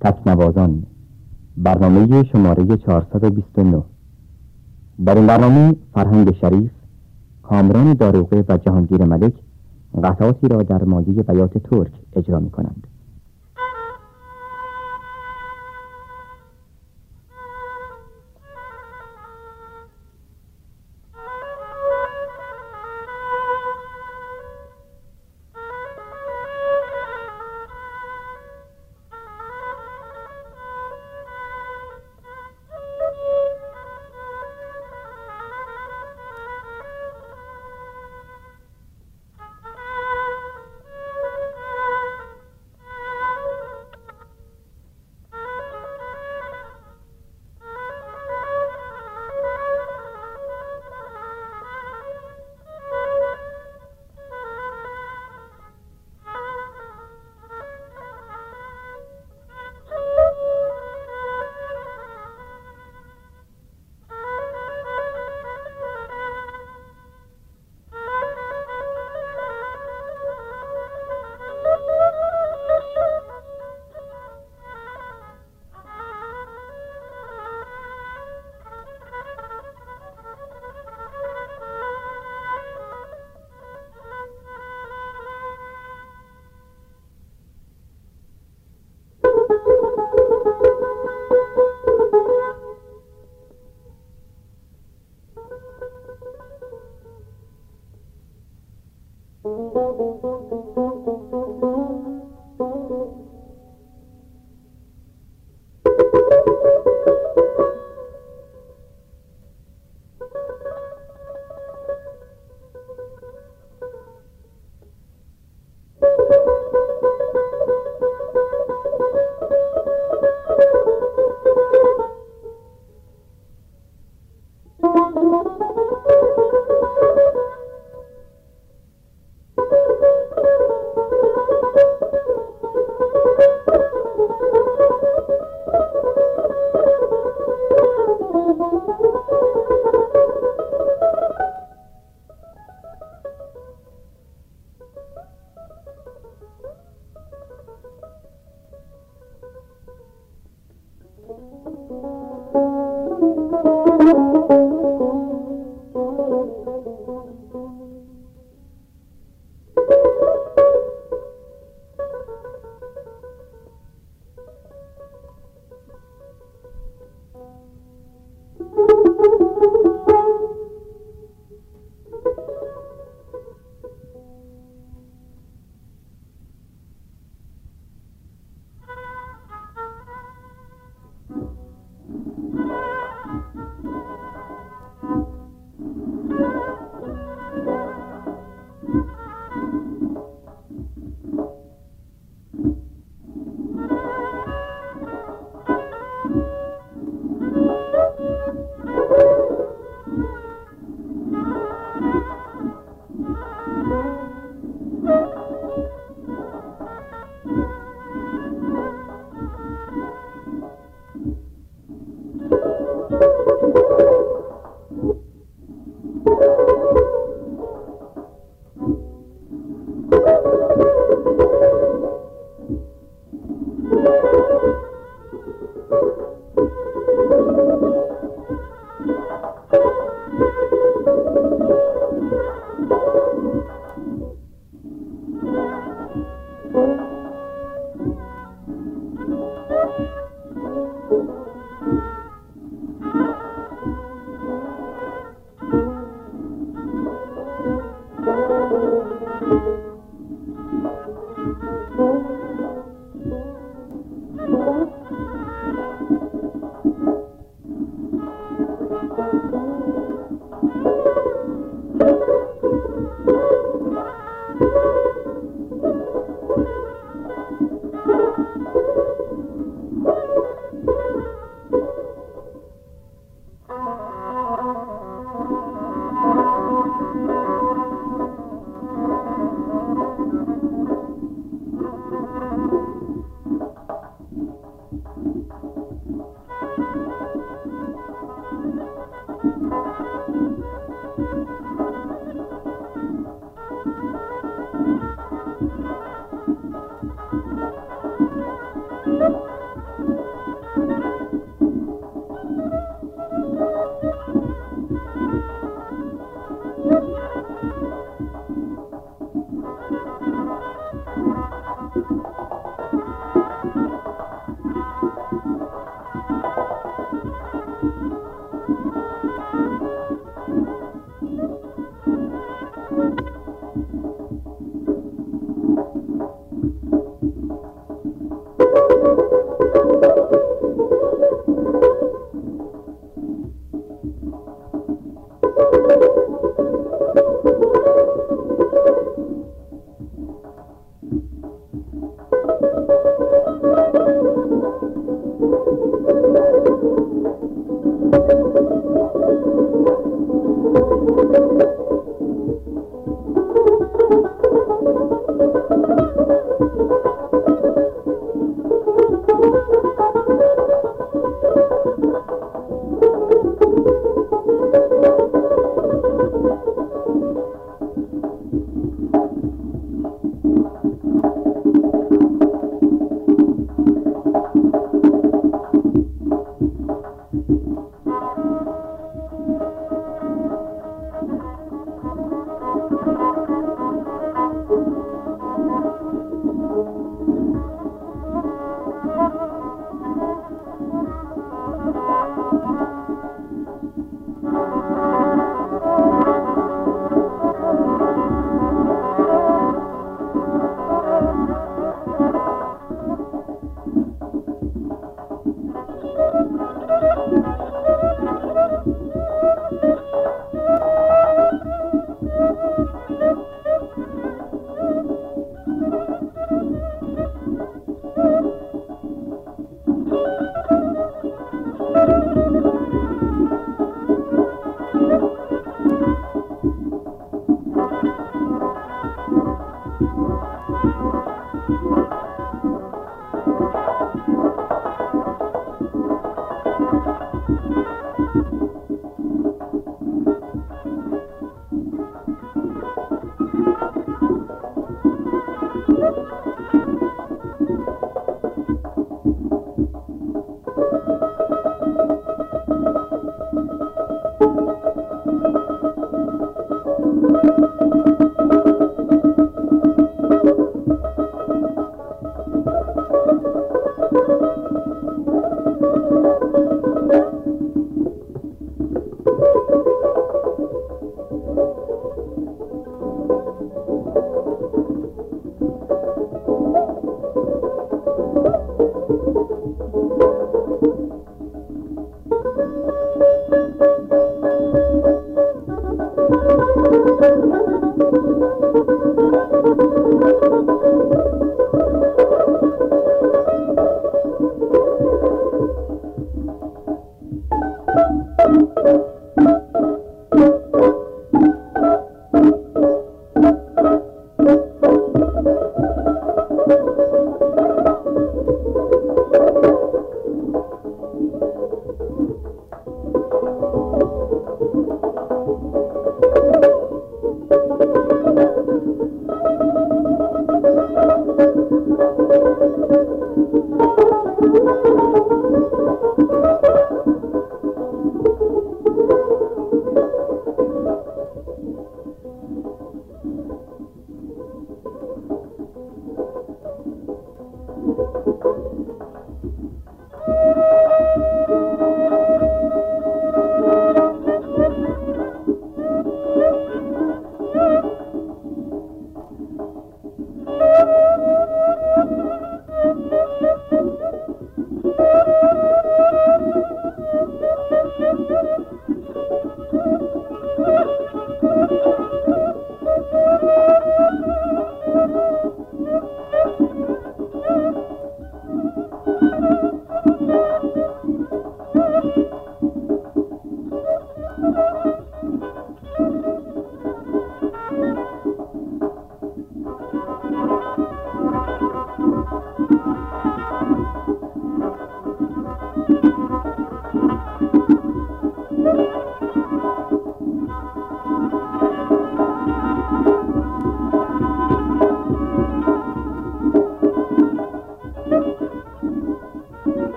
تکنوازان. برنامه شماره 429 در این برنامه فرهنگ شریف کامران داروغه و جهانگیر ملک قطعاتی را در مایه بیات ترک اجرا می کنند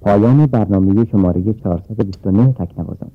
پایان برنامه شماره 429 تکنوازان.